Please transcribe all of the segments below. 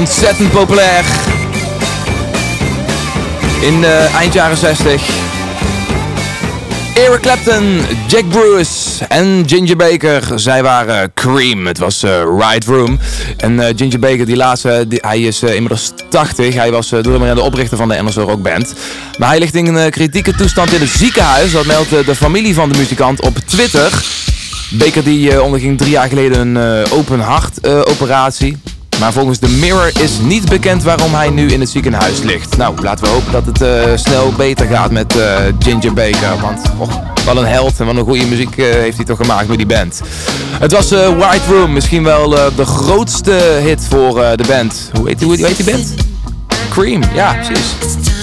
ontzettend populair. In de eind jaren 60. Eric Clapton, Jack Bruce en Ginger Baker. Zij waren Cream. Het was uh, Room. En uh, Ginger Baker, die laatste, hij is inmiddels 80. Hij was uh, de oprichter van de Anderson Rock Band. Maar hij ligt in een kritieke toestand in het ziekenhuis. Dat meldt de familie van de muzikant op Twitter. Baker die onderging drie jaar geleden een open hart operatie. Maar volgens de Mirror is niet bekend waarom hij nu in het ziekenhuis ligt. Nou, laten we hopen dat het uh, snel beter gaat met uh, Ginger Baker. Want oh, wat een held en wat een goede muziek uh, heeft hij toch gemaakt met die band. Het was White Room, misschien wel de grootste hit voor de band. Hoe heet, hoe, hoe heet die band? Cream, ja precies.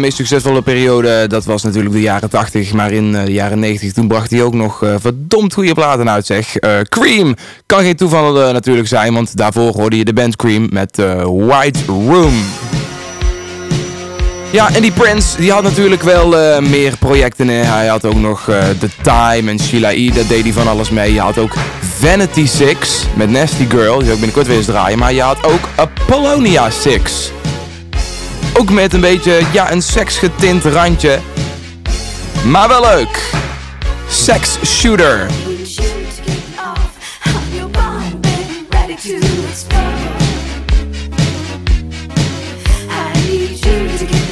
Meest succesvolle periode, dat was natuurlijk de jaren 80. Maar in eh, de jaren 90, toen bracht hij ook nog uh, verdomd goede platen uit, zeg. Uh, Cream kan geen toeval natuurlijk zijn, want daarvoor hoorde je de band Cream met White Room. Ja, en die Prince, die had natuurlijk wel meer projecten. Hij had ook nog The Time en Sheila E, dat deed hij van alles mee. Je had ook Vanity Six met Nasty Girl, die ik binnenkort weer eens draaien. Maar je had ook Apollonia Six. Ook met een beetje, ja, een seksgetint randje. Maar wel leuk. Sex Shooter. I need you to get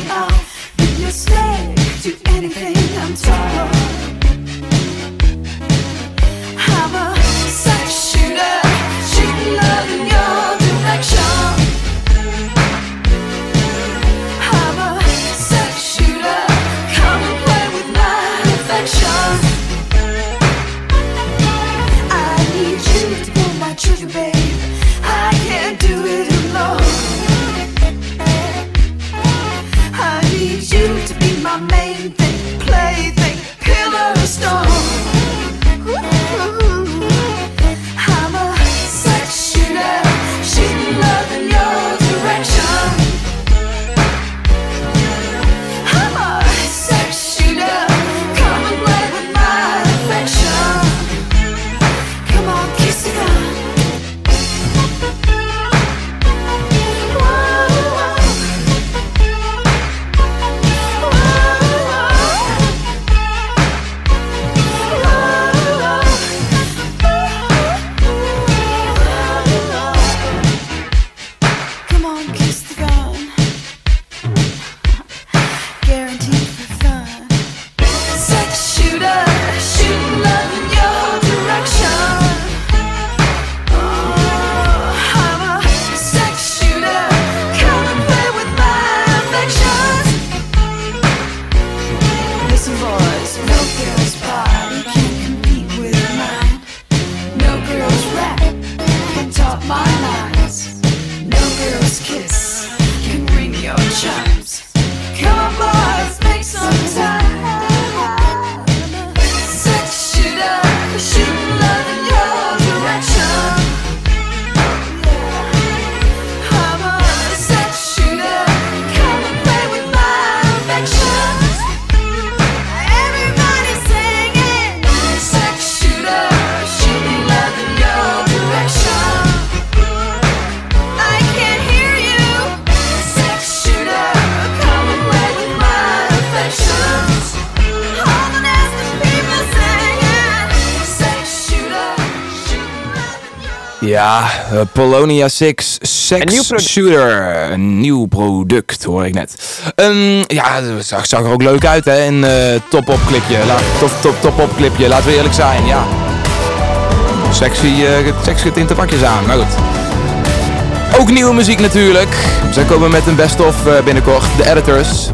Ja, uh, Polonia 6 Sex een Shooter. Een nieuw product, hoor ik net. Um, ja, zag, zag er ook leuk uit, hè? Een uh, top-op clipje. Top, top, top-op clipje, laten we eerlijk zijn, ja. Sexy, uh, sexy getinte pakjes aan, maar goed. Ook nieuwe muziek natuurlijk. Zij komen met een best-of uh, binnenkort, de editors.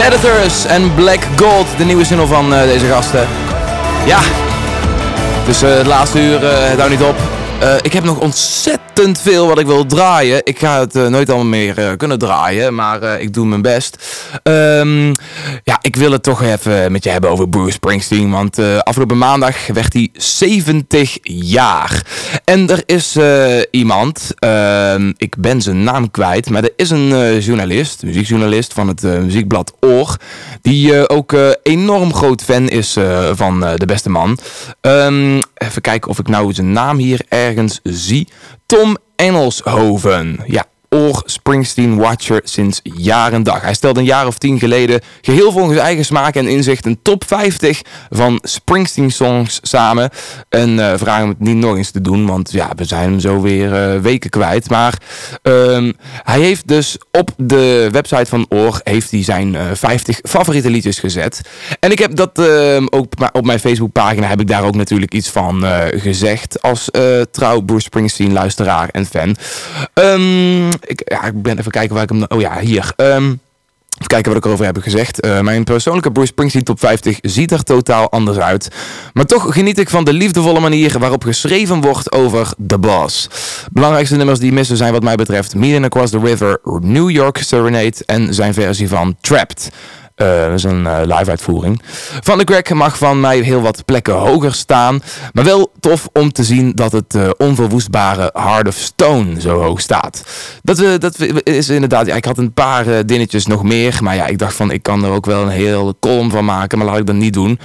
Predators en Black Gold, de nieuwe single van uh, deze gasten. Ja, dus uh, het laatste uur, uh, het niet op. Uh, ik heb nog ontzettend veel wat ik wil draaien. Ik ga het uh, nooit allemaal meer uh, kunnen draaien, maar ik doe mijn best. Um, ja, ik wil het toch even met je hebben over Bruce Springsteen. Want afgelopen maandag werd hij 70 jaar. En er is iemand, ehm, ik ben zijn naam kwijt, maar er is een journalist, muziekjournalist van het muziekblad Oor. Die ook enorm groot fan is van de beste man. Um, even kijken of ik nou zijn naam hier ergens ergens zie. Tom Engelshoven. Ja, Oor Springsteen Watcher sinds jaren dag. Hij stelde een jaar of tien geleden geheel volgens eigen smaak en inzicht een top 50 van Springsteen songs samen. En uh, vragen hem het niet nog eens te doen, want ja, we zijn hem zo weer uh, weken kwijt. Maar um, hij heeft dus op de website van Oor heeft hij zijn uh, 50 favoriete liedjes gezet. En ik heb dat uh, ook op mijn Facebookpagina heb ik daar ook natuurlijk iets van eh, gezegd als trouw Bruce Springsteen luisteraar en fan. Um, ik, ja, ik ben even kijken waar ik hem... Oh ja, hier. Um, Even kijken wat ik erover heb gezegd. Uh, mijn persoonlijke Bruce Springsteen top 50 ziet er totaal anders uit. Maar toch geniet ik van de liefdevolle manier waarop geschreven wordt over The Boss. Belangrijkste nummers die missen zijn wat mij betreft Meeting Across the River, New York Serenade en zijn versie van Trapped. Uh, dat is een uh, live uitvoering. Van de Crack mag van mij heel wat plekken hoger staan. Maar wel tof om te zien dat het uh, onverwoestbare Heart of Stone zo hoog staat. Dat, dat is inderdaad... Ja, ik had een paar dingetjes nog meer. Maar ja, ik dacht van ik kan er ook wel een hele column van maken. Maar laat ik dat niet doen.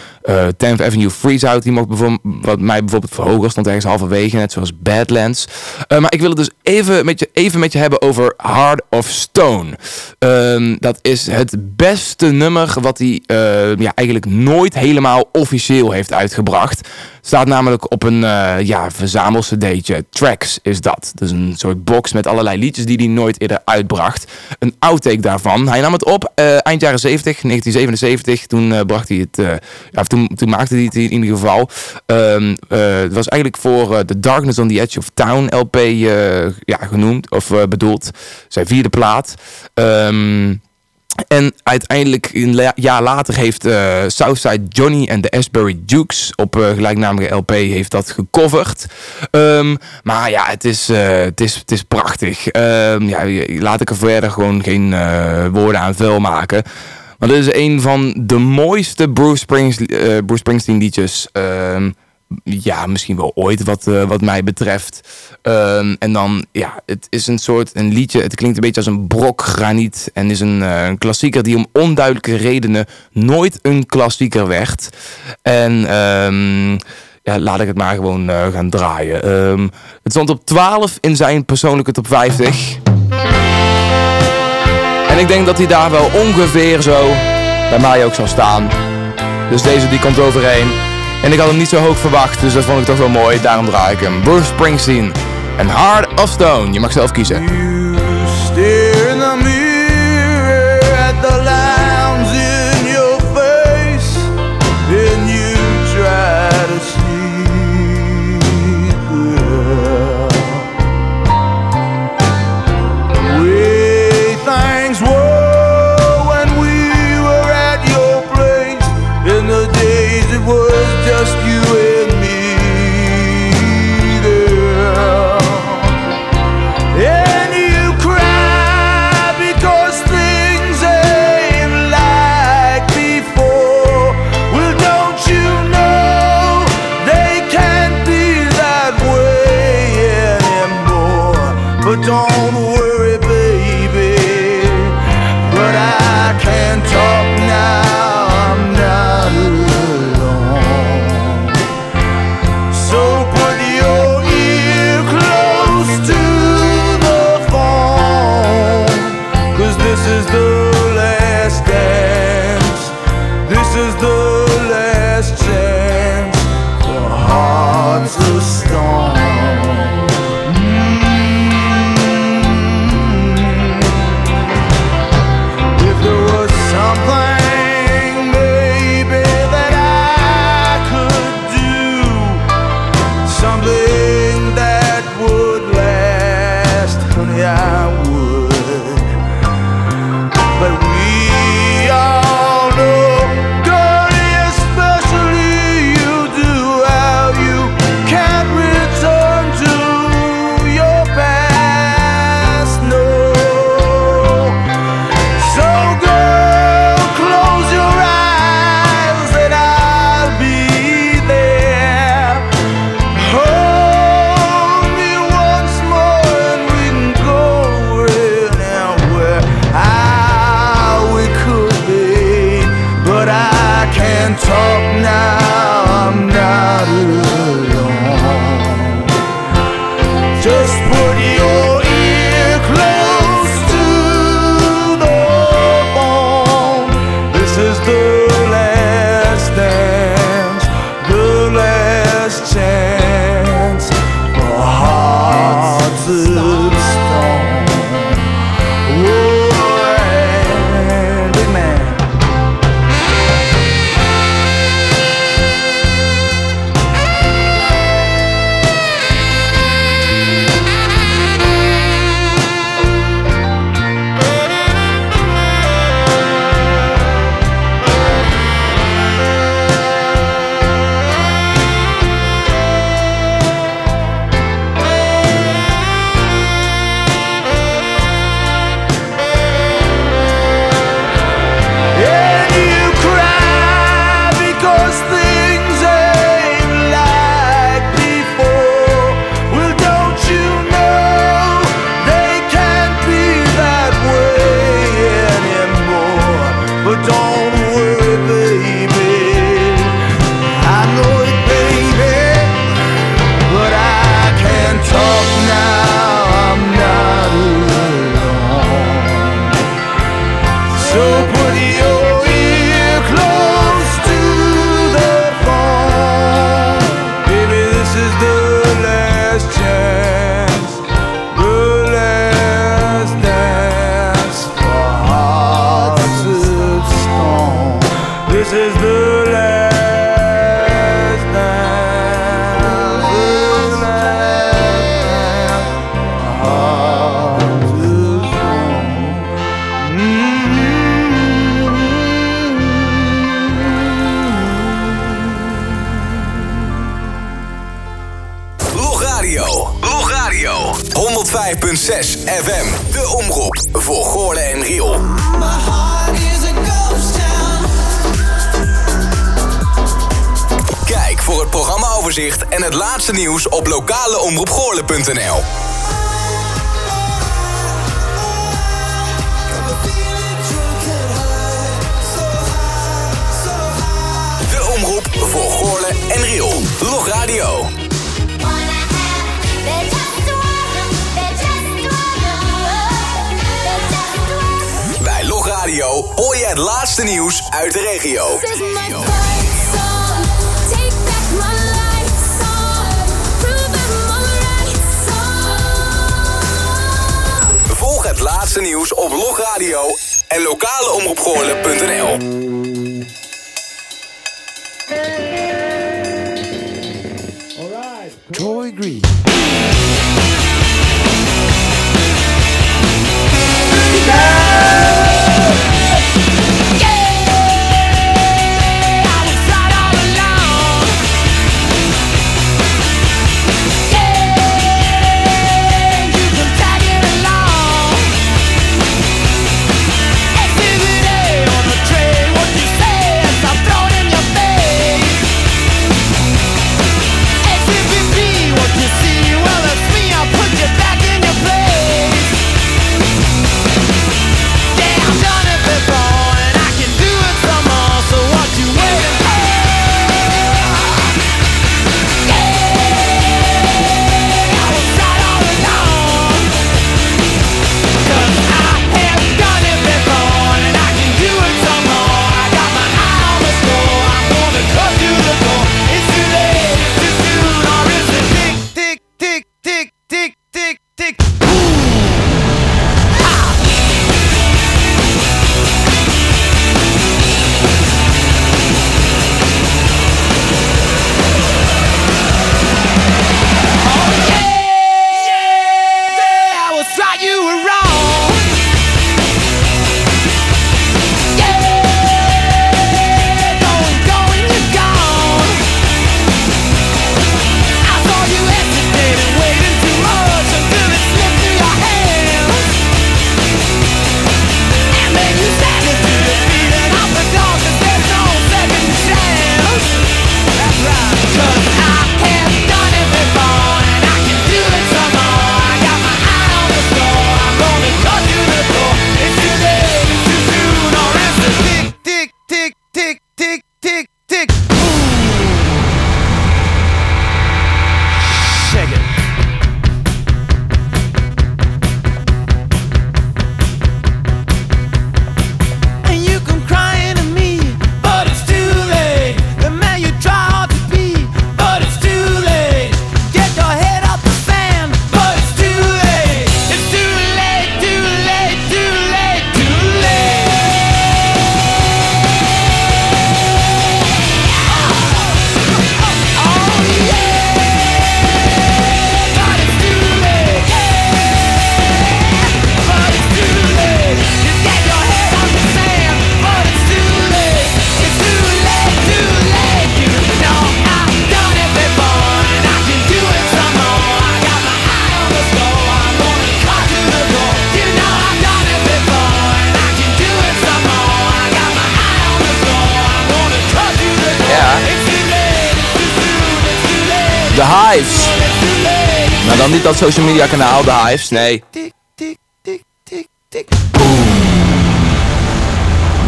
10th Avenue Freeze Out. Die mocht wat mij bijvoorbeeld verhogen. Stond ergens halverwege. Net zoals Badlands. maar ik wil het dus even met je, even met je hebben over Heart of Stone. Ehm, dat is het beste nummer nummer wat hij uh, ja, eigenlijk nooit helemaal officieel heeft uitgebracht. Staat namelijk op een uh, ja, verzamelcd'tje. Tracks is dat. Dus een soort box met allerlei liedjes die hij nooit eerder uitbracht. Een outtake daarvan. Hij nam het op uh, eind jaren 70, 1977. Toen bracht hij het... ja, toen, toen maakte hij het in ieder geval. Um, het was eigenlijk voor The Darkness on the Edge of Town LP ja, genoemd. Of bedoeld. Zijn vierde plaat. Um, en uiteindelijk een jaar later heeft uh, Southside Johnny en de Asbury Dukes op uh, gelijknamige LP heeft dat gecoverd. Um, maar ja, het is, uh, het is, het is prachtig. Um, ja, laat ik er verder gewoon geen woorden aan vuil maken. Maar dit is een van de mooiste Bruce, Springs, Bruce Springsteen liedjes. Um, ja, misschien wel ooit wat, uh, wat mij betreft. Um, en dan, ja, het is een soort een liedje. Het klinkt een beetje als een brok graniet. En is een, uh, een klassieker die om onduidelijke redenen nooit een klassieker werd. En um, ja, laat ik het maar gewoon uh, gaan draaien. Um, het stond op 12 in zijn persoonlijke top 50. En ik denk dat hij daar wel ongeveer zo bij mij ook zal staan. Dus deze die komt overheen. En ik had hem niet zo hoog verwacht, dus dat vond ik toch wel mooi. Daarom draai ik hem. Bruce Springsteen en Heart of Stone. Je mag zelf kiezen. can't talk now, I'm not alone. 6 FM, de omroep voor Goorlen en Riel. Kijk voor het programmaoverzicht en het laatste nieuws op lokaleomroepgoorle.nl. De omroep voor Goorlen en Riel. Log Radio. het laatste nieuws uit de regio. Volg het laatste nieuws op logradio en lokaleomroepgoorlen.nl. dan niet dat social media kanaal, The Hives, nee.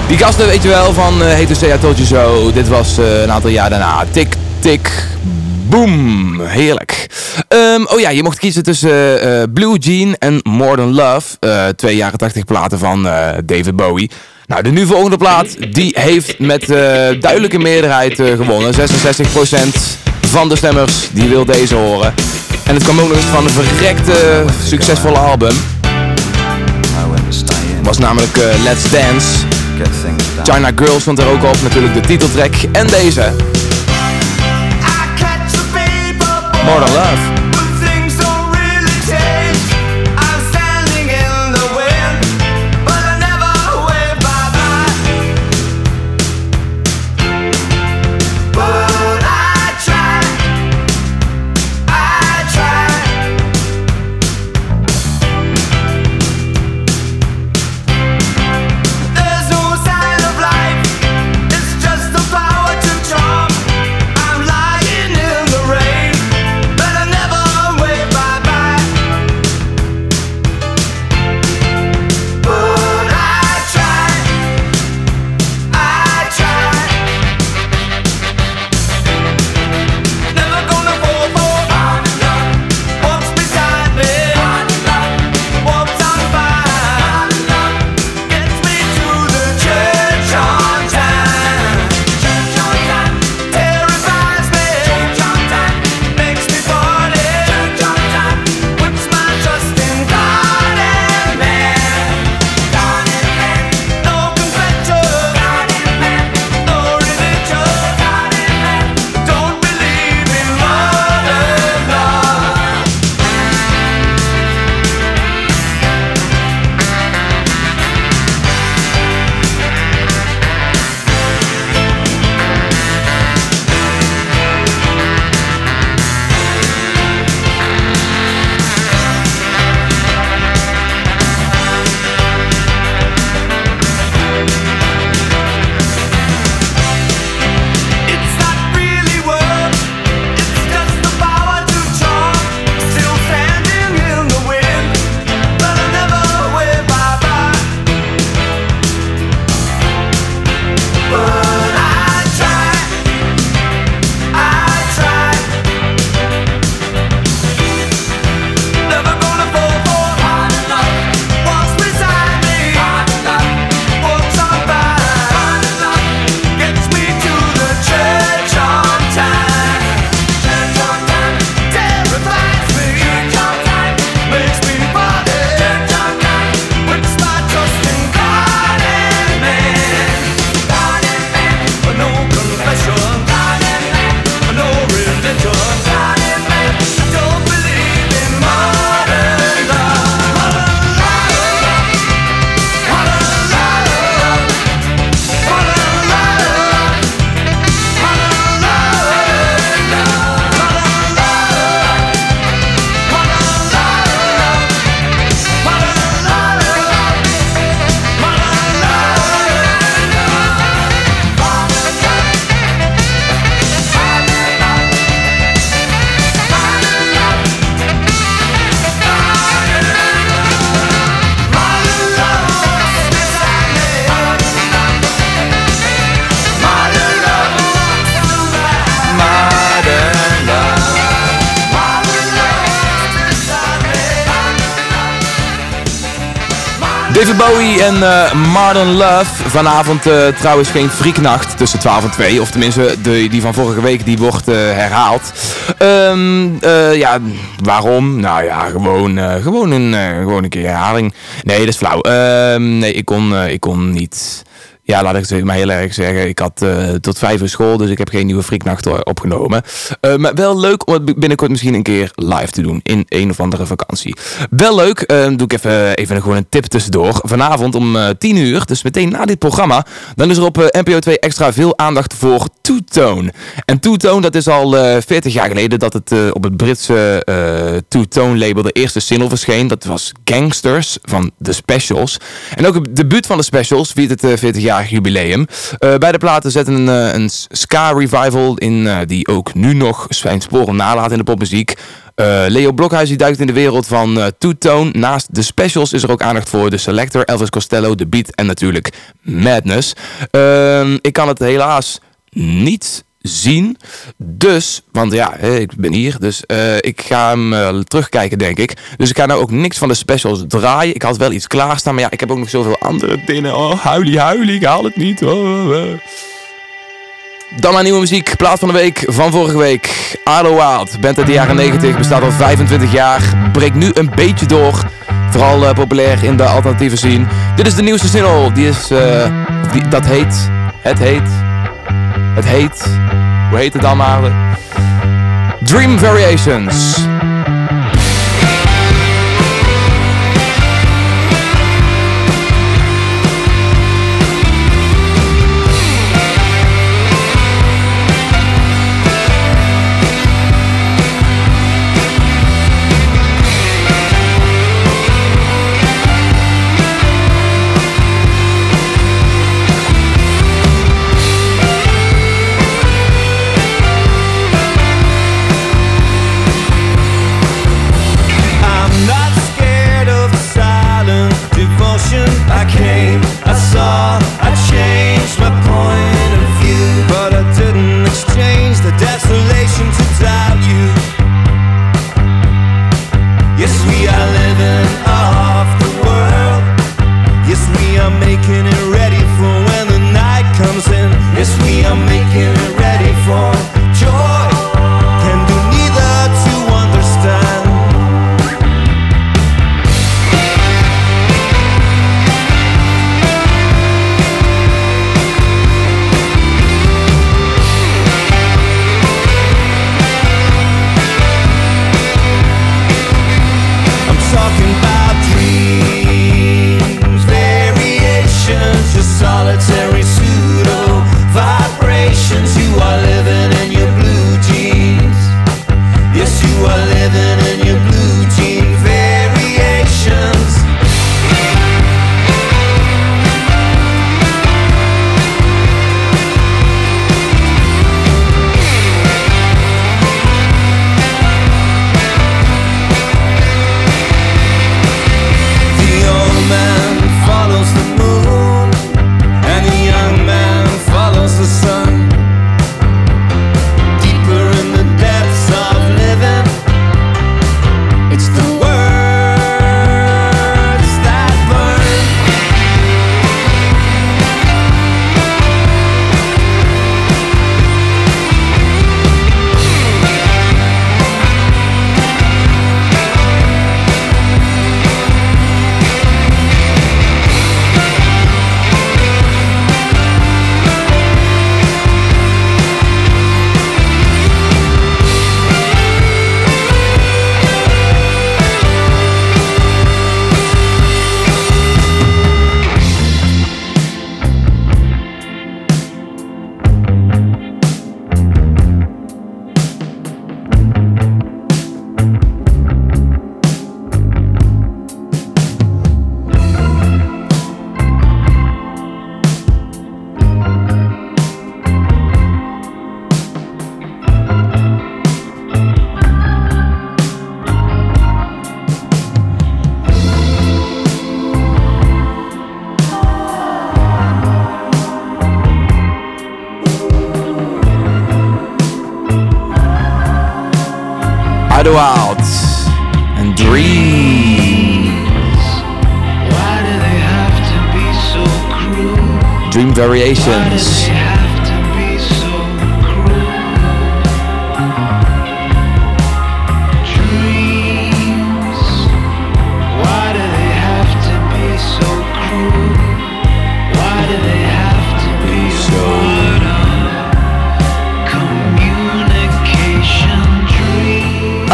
Die gasten weet je wel van uh, Say I Told You So. Dit was uh, een aantal jaar daarna. Tik, tik, boom. Heerlijk. Um, oh ja, je mocht kiezen tussen uh, Blue Jean en More Than Love. twee jaren 80 platen van David Bowie. Nou, de nu volgende plaat, die heeft met duidelijke meerderheid gewonnen. 66% van de stemmers, die wil deze horen. En het kwam ook nog eens van een verrekte, succesvolle album. Was namelijk Let's Dance. China Girl stond er ook op, natuurlijk de titeltrack. En deze. More Than Love. Bowie en uh, Martin Love. Vanavond uh, trouwens geen frieknacht tussen 12 en 2. Of tenminste, de, die van vorige week die wordt uh, herhaald. Um, ja, waarom? Nou ja, gewoon, gewoon, een, gewoon een keer herhaling. Nee, dat is flauw. Ehm, nee, ik kon, ik kon niet ja, laat ik het maar heel erg zeggen. Ik had uh, tot vijf uur school, dus ik heb geen nieuwe Frieknacht opgenomen. Uh, maar wel leuk om het binnenkort misschien een keer live te doen in een of andere vakantie. Wel leuk, uh, doe ik even, even gewoon een tip tussendoor. Vanavond om 10 uur, dus meteen na dit programma, dan is er op NPO 2 extra veel aandacht voor Two Tone. En Two Tone, dat is al 40 jaar geleden dat het op het Britse Two Tone label de eerste single verscheen. Dat was Gangsters van The Specials. En ook het debuut van The Specials, viert het 40 jaar 20-jarig jubileum. beide platen zetten een, een ska revival in die ook nu nog zijn sporen nalaat in de popmuziek. Leo Blokhuis die duikt in de wereld van uh, Two-Tone. Naast de specials is er ook aandacht voor de Selector, Elvis Costello, The Beat en natuurlijk Madness. Ehm, ik kan het helaas niet zien. Dus, want ja, ik ben hier, dus uh, ik ga hem uh, terugkijken, denk ik. Dus ik ga nou ook niks van de specials draaien. Ik had wel iets klaarstaan, maar ja, ik heb ook nog zoveel andere dingen. Oh, huilie, huilie, ik haal het niet. Oh, oh, oh. Dan maar nieuwe muziek, plaat van de week van vorige week. Arlo Wild, band uit de jaren 90, bestaat al 25 jaar. Breekt nu een beetje door. Vooral uh, populair in de alternatieve scene. Dit is de nieuwste single, die is, die, dat heet, het heet, het heet hoe heet het dan maar? Dream variations.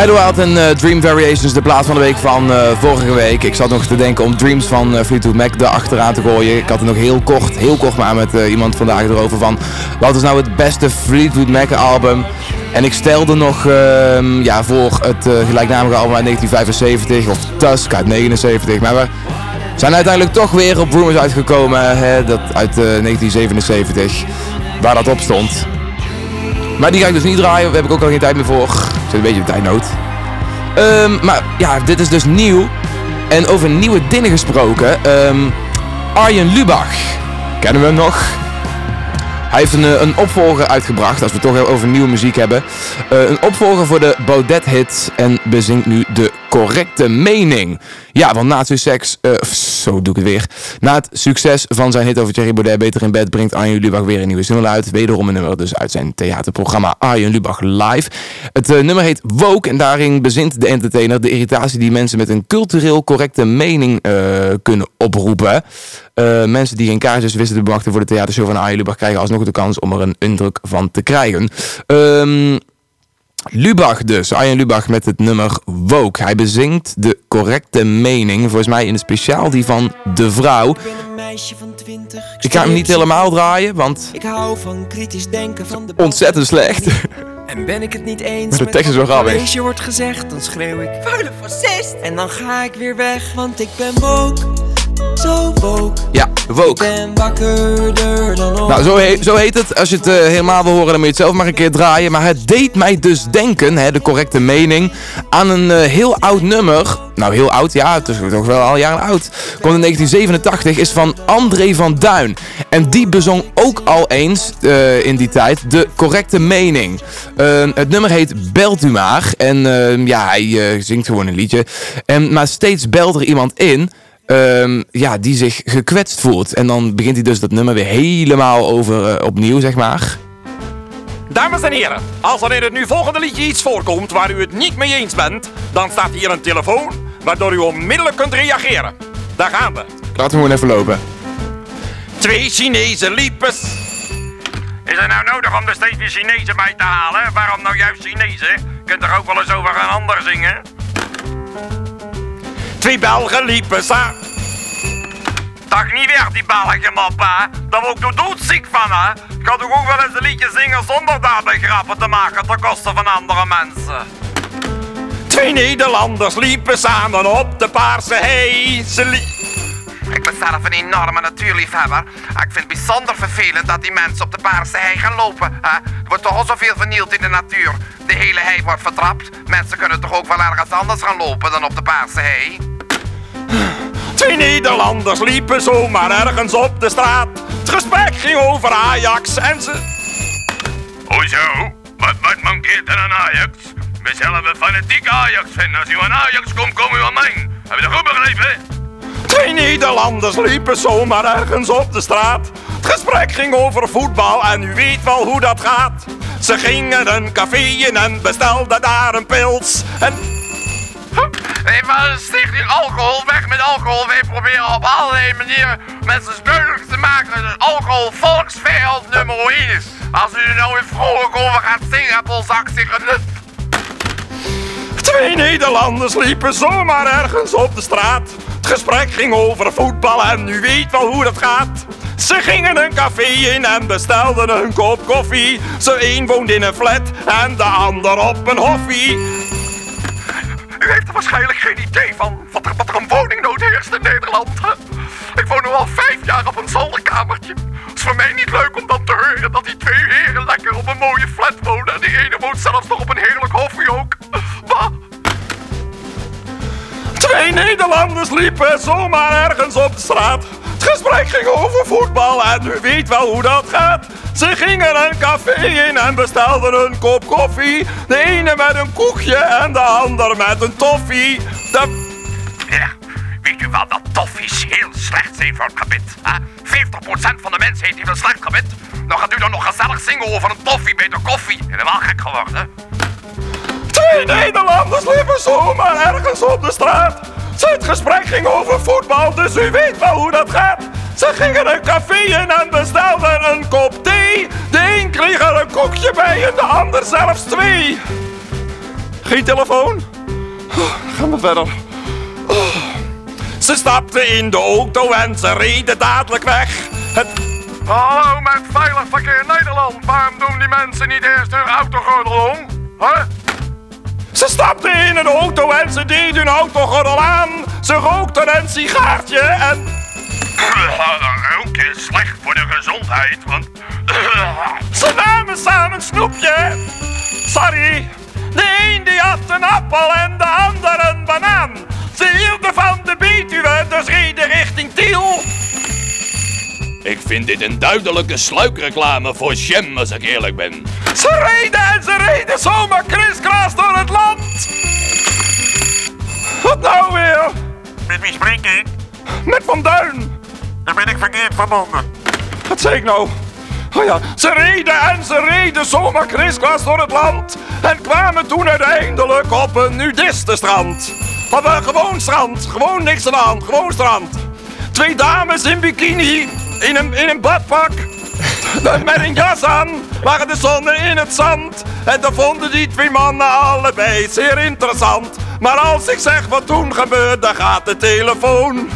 Idlewild en uh, Dream Variations, de plaat van de week van uh, vorige week. Ik zat nog te denken om Dreams van uh, Fleetwood Mac erachteraan te gooien. Ik had er nog heel kort, heel kort maar met iemand vandaag erover van... Wat is nou het beste Fleetwood Mac album? En ik stelde nog ehm, ja, voor het gelijknamige album uit 1975 of Tusk uit 79. Maar we Zijn uiteindelijk toch weer op Rumors uitgekomen, hè, dat uit 1977, waar dat op stond. Maar die ga ik dus niet draaien, daar heb ik ook al geen tijd meer voor. Ik zit een beetje op tijdnood. Um, maar ja, dit is dus nieuw. En over nieuwe dingen gesproken. Um, Arjen Lubach. Kennen we hem nog? Hij heeft een, eh, een opvolger uitgebracht, als we het toch over nieuwe muziek hebben. Uh, een opvolger voor de Baudet-hit en bezingt nu de correcte mening. Ja, want na het succes, uh, zo doe ik het weer. Na het succes van zijn hit over Thierry Baudet Beter in Bed brengt Arjen Lubach weer een nieuwe single uit. Wederom een nummer dus uit zijn theaterprogramma Arjen Lubach Live. Het uh, nummer heet Woke en daarin bezint de entertainer de irritatie die mensen met een cultureel correcte mening uh, kunnen oproepen. mensen die geen kaartjes wisten te bewachten voor de theatershow van Arjen Lubach krijgen alsnog de kans om er een indruk van te krijgen. Um, Lubach dus, Arjen Lubach met het nummer Woke. Hij bezingt de correcte mening, volgens mij in het speciaal die van de vrouw. Ik ben een meisje van 20. Ik, ga hem niet helemaal draaien, want... Ik hou van kritisch denken van de... Ontzettend slecht. En ben ik het niet eens de tekst is wel grappig. je wordt gezegd, dan schreeuw ik... Vuile fascist! En dan ga ik weer weg, want ik ben woke. Zo woke. Ja, woke. Ik ben wakkerder dan ooit. Nou, zo, zo heet het. Als je het uh, helemaal wil horen, dan moet je het zelf maar een keer draaien. Maar het deed mij dus denken, hè, de correcte mening, aan een uh, heel oud nummer. Nou, heel oud, ja, het is toch wel al jaren oud. Komt in 1987, is van André van Duin. En die bezong ook al eens uh, in die tijd de correcte mening. het nummer heet Belt u maar. En ja, hij zingt gewoon een liedje. En, maar steeds belt er iemand in. Um, ja, die zich gekwetst voelt. En dan begint hij dus dat nummer weer helemaal over uh, opnieuw, zeg maar. Dames en heren, als er in het nu volgende liedje iets voorkomt waar u het niet mee eens bent, dan staat hier een telefoon waardoor u onmiddellijk kunt reageren. Daar gaan we. Laten we gewoon even lopen. Twee Chinezen liepen. Is het nou nodig om er steeds weer Chinezen bij te halen? Waarom nou juist Chinezen? Kunt er ook wel eens over een ander zingen? Twee Belgen liepen samen. Dag niet weer, die Belgen, mappa. Daar word ik door doodziek van, hè. Ik kan toch ook wel eens een liedje zingen zonder daarbij grappen te maken ten koste van andere mensen. Twee Nederlanders liepen samen op de paarse hei. Ze ik ben zelf een enorme natuurliefhebber. Ik vind het bijzonder vervelend dat die mensen op de paarse hei gaan lopen. Er wordt toch al zoveel vernield in de natuur. De hele hei wordt vertrapt. Mensen kunnen toch ook wel ergens anders gaan lopen dan op de paarse hei? Twee Nederlanders liepen zomaar ergens op de straat. Het gesprek ging over Ajax en ze... Hoezo? Wat, wat mankeert er aan Ajax? We zelf een fanatiek Ajax vinden. Als u aan Ajax komt, kom u aan mij. Heb je dat goed begrepen? Twee Nederlanders liepen zomaar ergens op de straat. Het gesprek ging over voetbal en u weet wel hoe dat gaat. Ze gingen een café in en bestelden daar een pils. En Even stichting alcohol, weg met alcohol. Wij proberen op allerlei manieren mensen smeulig te maken dat alcohol volksvijand nummer 1 is. Als u er nou weer vrolijk over gaat zingen, ons actie genut. Twee Nederlanders liepen zomaar ergens op de straat. Het gesprek ging over voetbal en u weet wel hoe dat gaat. Ze gingen een café in en bestelden een kop koffie. Ze een woont in een flat en de ander op een hoffie. U heeft er waarschijnlijk geen idee van wat er, wat er een woningnood heerst in Nederland. Ik woon nu al vijf jaar op een zolderkamertje. Het is voor mij niet leuk om dan te horen dat die twee heren lekker op een mooie flat wonen. En die ene woont zelfs nog op een heerlijk hofje ook. Wat? Twee Nederlanders liepen zomaar ergens op de straat. Het gesprek ging over voetbal en u weet wel hoe dat gaat. Ze gingen een café in en bestelden een kop koffie. De ene met een koekje en de ander met een toffee. De... Ja, weet u wel dat toffies heel slecht zijn voor het gebit? Hè? 50% van de mensen heeft een slecht gebit. Dan gaat u dan nog gezellig zingen over een toffie bij de koffie. Helemaal gek geworden. Twee Nederlanders liepen zomaar ergens op de straat. Het gesprek ging over voetbal, dus u weet wel hoe dat gaat. Ze gingen een café in en bestelden een kop thee. De een kreeg er een koekje bij en de ander zelfs twee. Geen telefoon? Oh, gaan we verder. Oh. Ze stapten in de auto en ze reden dadelijk weg. Het... Hallo, met Veilig Verkeer Nederland. Waarom doen die mensen niet eerst hun autogordel om? Huh? Ze stapten in een auto en ze deden hun autogordel aan. Ze rookte een sigaartje en... Roken is slecht voor de gezondheid, want... Ze namen samen snoepje. Sorry. De een die had een appel en de ander een banaan. Ze hielden van de Betuwe, dus reden richting Tiel. Ik vind dit een duidelijke sluikreclame voor Shem, als ik eerlijk ben. Ze reden en ze reden zomaar kriskras door het land. Wat nou weer? Met wie spreek ik? Met Van Duin. Dan ben ik verkeerd verbonden. Wat zei ik nou? Oh ja, ze reden en ze reden zomaar kriskras door het land. En kwamen toen uiteindelijk op een nudistenstrand. Op een gewoon strand, gewoon niks aan de hand, gewoon strand. Twee dames in bikini, in een, in een badpak. Met een jas aan, waren de zonnen in het zand. En dan vonden die twee mannen allebei zeer interessant. Maar als ik zeg wat toen gebeurde, gaat de telefoon.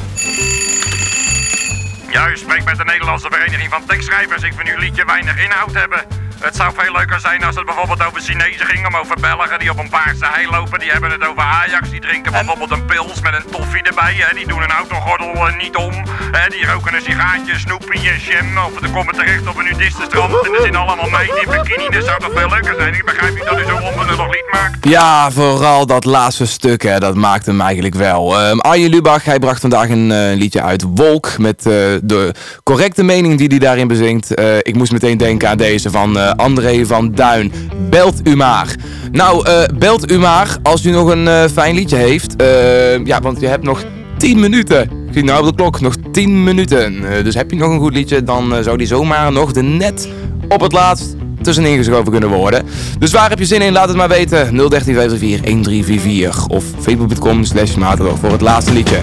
Ja, u spreekt met de Nederlandse Vereniging van Tekstschrijvers. Ik vind uw liedje weinig inhoud hebben. Het zou veel leuker zijn als het bijvoorbeeld over Chinezen ging, of over Belgen die op een paarse hei lopen. Die hebben het over Ajax, die drinken bijvoorbeeld een pils met een toffie erbij. Hè. Die doen een autogordel eh, niet om. Hè. Die roken een sigaartje, snoepie, een jam. Of ze komen terecht op een nudistenstrand. En er zijn allemaal meiden in bikini. Dat zou toch veel leuker zijn? Ik begrijp niet dat u zo'n onbenullig lied maakt. Ja, vooral dat laatste stuk, hè, dat maakt hem eigenlijk wel. Um, Arjen Lubach, hij bracht vandaag een eh, liedje uit Wolk. Met eh, de correcte mening die hij daarin bezingt. Eh, ik moest meteen denken aan deze van eh, André van Duin. Belt u maar. Nou, eh, belt u maar als u nog een eh, fijn liedje heeft. Ja, want je hebt nog 10 minuten. Ik zie nou op de klok, nog 10 minuten. Dus heb je nog een goed liedje, dan zou die zomaar nog de net op het laatst tussenin geschoven kunnen worden. Dus waar heb je zin in? Laat het maar weten. 01354 1344 of facebook.com slash voor het laatste liedje.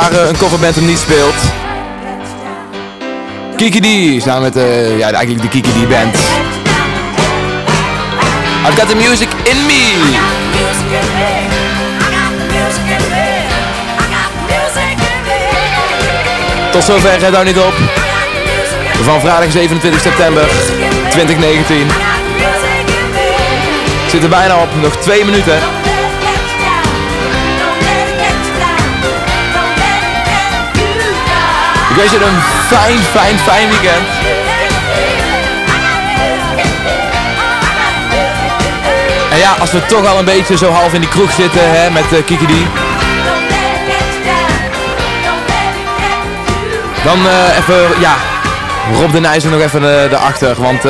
Waar eh, een coverband hem niet speelt. Kiki D, samen met eh, ja, eigenlijk de Kiki D band. I've got the music in me. Tot zover het nou niet op. Van vrijdag 27 september 2019. Zit er bijna op, nog twee minuten. Ik wens je een fijn, fijn, fijn weekend. En ja, als we toch al een beetje zo half in die kroeg zitten hè, met uh, Kiki D. Dan eh, even, ja, Rob de Nijs er nog even uh, erachter. Want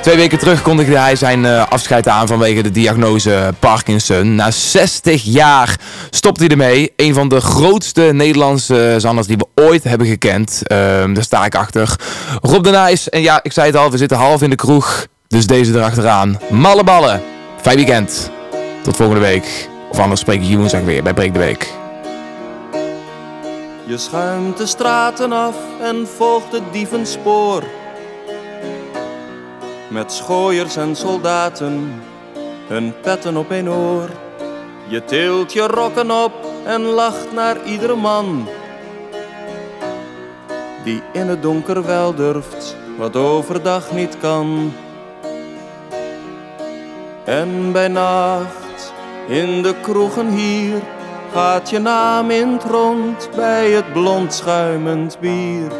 twee weken terug kondigde hij zijn afscheid aan vanwege de diagnose Parkinson. Na 60 jaar stopt hij ermee. Een van de grootste Nederlandse zangers die we ooit hebben gekend. Ehm, daar sta ik achter. Rob de Nijs. En ja, ik zei het al, we zitten half in de kroeg. Dus deze erachteraan. Malle ballen. Fijn weekend. Tot volgende week. Of anders spreek ik je woensdag weer bij Breek de Week. Je schuimt de straten af en volgt het dievenspoor. Met schooiers en soldaten, hun petten op een oor. Je tilt je rokken op en lacht naar iedere man. Die in het donker wel durft, wat overdag niet kan. En bij nacht, in de kroegen hier gaat je naam in het rond bij het blond schuimend bier.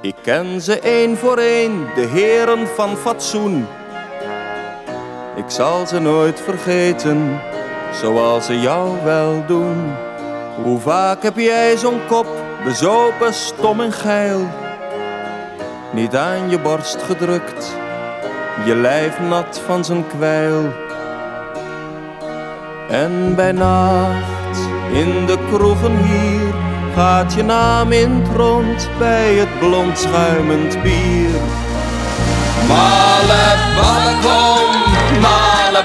Ik ken ze één voor één, de heren van fatsoen. Ik zal ze nooit vergeten, zoals ze jou wel doen. Hoe vaak heb jij zo'n kop, bezopen, stom en geil, niet aan je borst gedrukt, je lijf nat van zijn kwijl. En bij nacht in de kroegen hier gaat je naam in rond bij het blond schuimend bier. Babbe kom,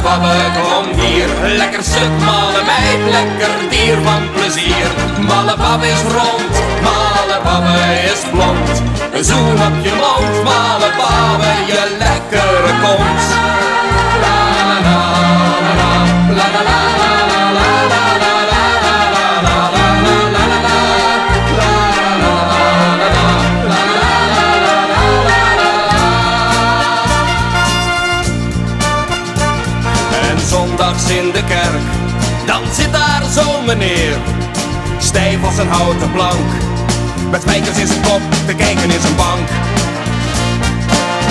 babbe kom hier. Lekker stuk, male meid, lekker dier van plezier. Male babbe is rond, male babbe is blond. Een zoen op je mond, male babbe, je lekkere kont. Stijf als een houten plank, met spijkers in zijn kop, te kijken in zijn bank.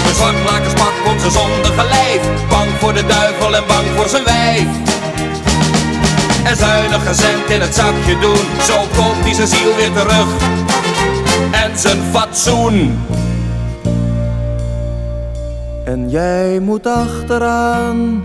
Een zwartlakerspak komt zijn zondige lijf, bang voor de duivel en bang voor zijn wijf. En zuinig een in het zakje doen, zo koopt hij zijn ziel weer terug. En zijn fatsoen. En jij moet achteraan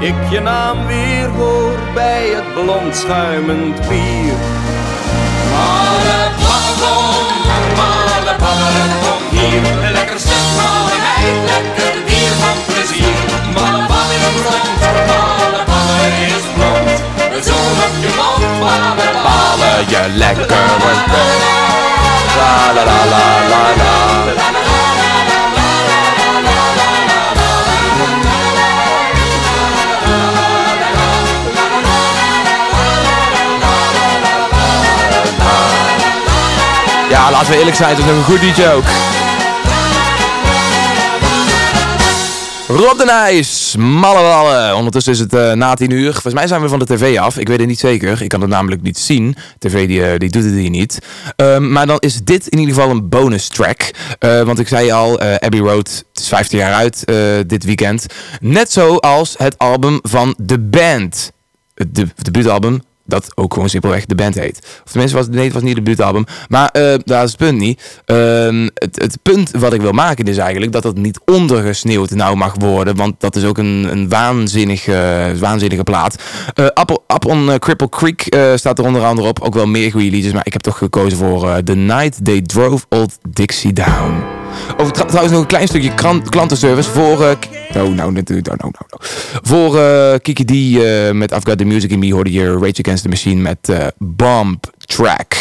ik je naam weer hoor bij het blond schuimend bier. Kom, male kom hier. Lekker stuk, male meid, lekker dier van plezier. Male babbe is rond, male babbe is blond. Zoen op je mond, Male je lekkere kont. la la la la la. Laten we eerlijk zijn, het is nog een goed liedje ook. Rob de Nijs, malle. Ondertussen is het eh, na tien uur. Volgens mij zijn we van de tv af. Ik weet het niet zeker. Ik kan het namelijk niet zien. TV die, eh, die doet het hier niet. Ehm, maar dan is dit in ieder geval een bonus track. Eh, want ik zei al, eh, Abbey Road, is 15 jaar uit dit weekend. Net zoals het album van The Band. De, het debuutalbum dat ook gewoon simpelweg de band heet. Of tenminste, was, nee, het was niet het debuutalbum. Maar eh, daar is het punt niet. Ehm, het, het punt wat ik wil maken is eigenlijk dat het niet ondergesneeuwd nou mag worden. Want dat is ook een, een waanzinnige, waanzinnige plaat. Eh Up, on eh, Cripple Creek staat er onder andere op. Ook wel meer goede liedjes. Maar ik heb toch gekozen voor The Night They Drove Old Dixie Down. Over trouwens nog een klein stukje klantenservice voor nou, nou, nou, nou, nou. Voor uh, Kiki D uh, met I've Got The Music In Me hoorde je Rage Against The Machine met eh, uh, Bump Track.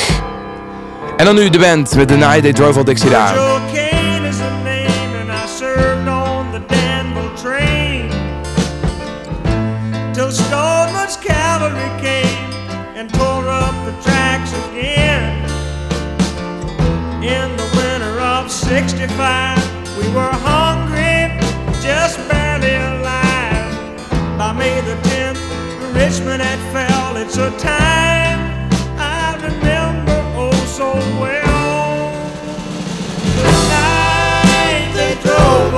En dan nu de band met The Night They Drove All Dixie Down. In the winter of 65, we were hung just barely alive. By May the 10th, Richmond had fell. It's a time I remember oh so well. The night they drove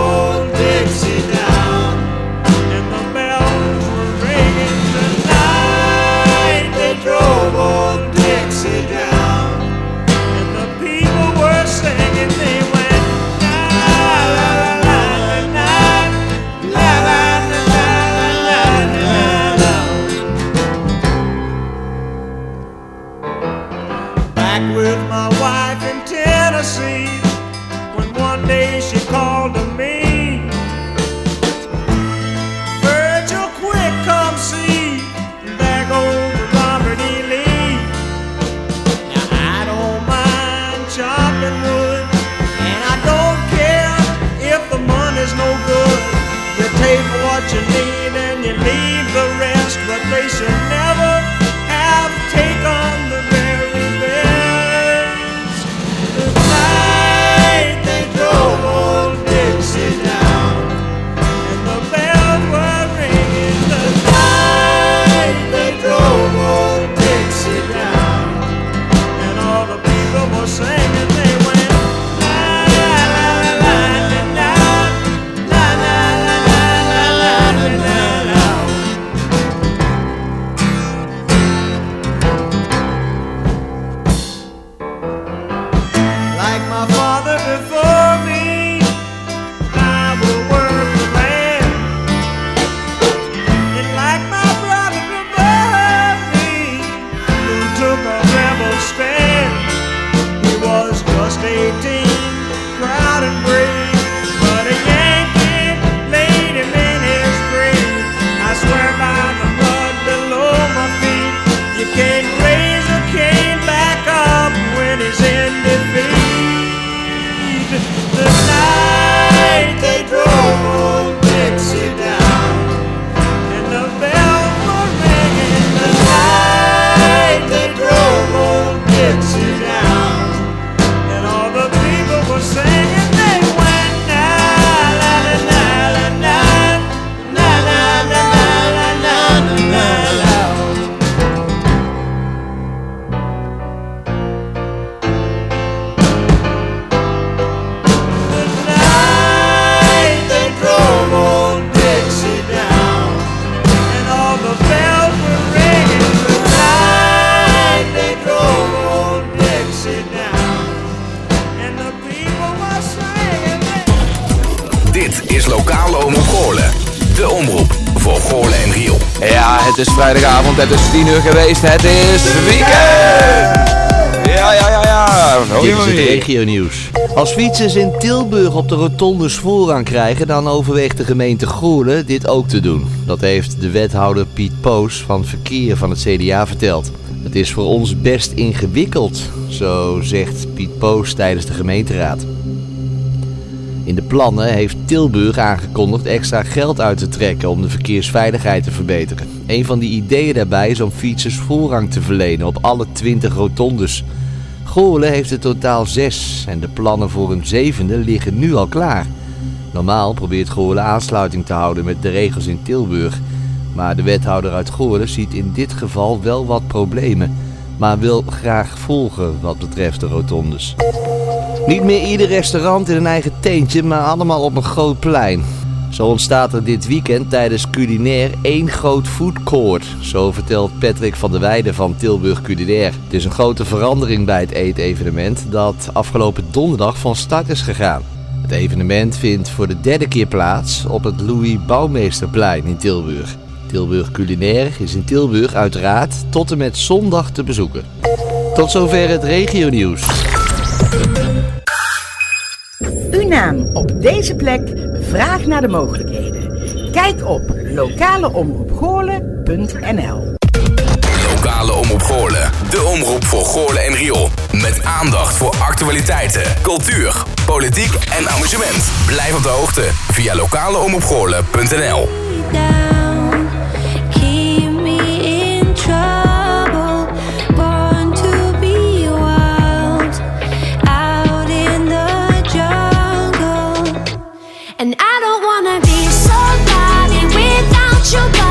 vrijdagavond, het is 10 uur geweest, het is weekend! Ja, ja, ja, ja. Oh, Dit is het regionieuws. Als fietsers in Tilburg op de rotondes voorrang krijgen, dan overweegt de gemeente Goorlen dit ook te doen. Dat heeft de wethouder Piet Poos van Verkeer van het CDA verteld. Het is voor ons best ingewikkeld, zo zegt Piet Poos tijdens de gemeenteraad. In de plannen heeft Tilburg aangekondigd extra geld uit te trekken om de verkeersveiligheid te verbeteren. Een van die ideeën daarbij is om fietsers voorrang te verlenen op alle 20 rotondes. Goorlen heeft er totaal 6 en de plannen voor een zevende liggen nu al klaar. Normaal probeert Goorlen aansluiting te houden met de regels in Tilburg. Maar de wethouder uit Goorlen ziet in dit geval wel wat problemen. Maar wil graag volgen wat betreft de rotondes. Niet meer ieder restaurant in een eigen teentje, maar allemaal op een groot plein. Zo ontstaat er dit weekend tijdens Culinair één groot foodcourt. Zo vertelt Patrick van der Weijden van Tilburg Culinair. Het is een grote verandering bij het eetevenement dat afgelopen donderdag van start is gegaan. Het evenement vindt voor de derde keer plaats op het Louis Bouwmeesterplein in Tilburg. Tilburg Culinair is in Tilburg uiteraard tot en met zondag te bezoeken. Tot zover het regionieuws. Uw naam op deze plek, vraag naar de mogelijkheden. Kijk op lokaleomroepgoorlen.nl Lokale Omroep Goorlen. De omroep voor Goorlen en Riool. Met aandacht voor actualiteiten, cultuur, politiek en amusement. Blijf op de hoogte via lokaleomroepgoorlen.nl I don't wanna be somebody without your